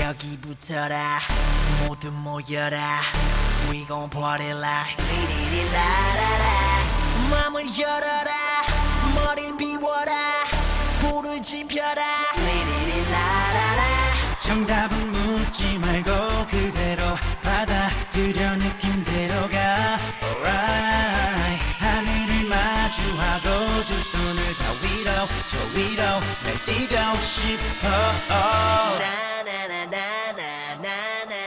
여기부터라. 모두 모여라. We gon' party like 리리리라라라. 마음을 열어라. 머리를 비워라. 불을 지펴라. 리리리라라라. 정답은 묻지 말고 그대로 받아들여 느낌대로 가 Alright. 하늘을 마주하고 두 손을 다 위로 저 위로 날 뛰고 싶어. 나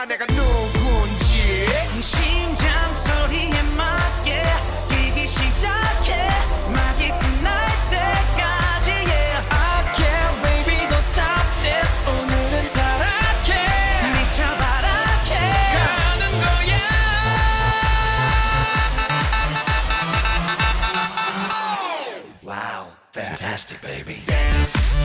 말이야 내가 누군지 이 심장 소리에 맞게 뛰기 시작해 막이 끝날 때까지 yeah I can't baby don't stop this 오늘은 타락해 미쳐 바락해 가는 거야 Wow fantastic baby Fantastic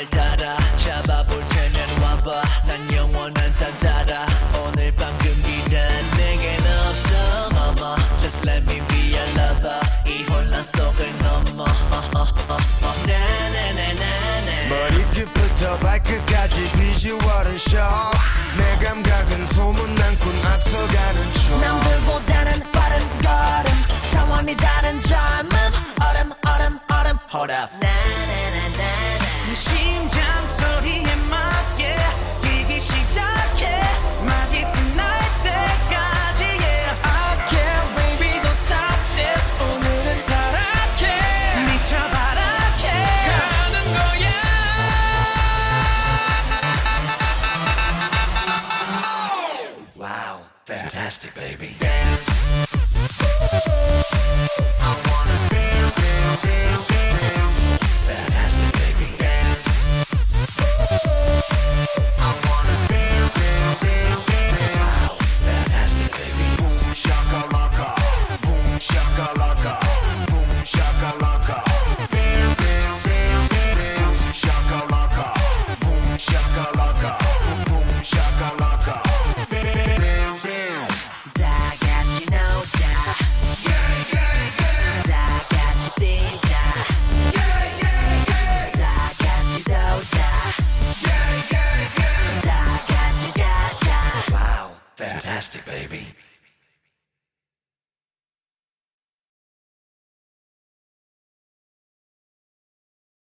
날 따라 잡아볼 테면 와봐. 난 영원한 딴따라. 오늘 밤 금기란 내겐 없어 mama. Just let me be your lover. 이 혼란 속을 넘어. 나나나나나 머리끝부터 발끝까지 비주얼은 shock. 내 감각은 소문난 꾼 앞서가는 baby. Dance. Fantastic, baby.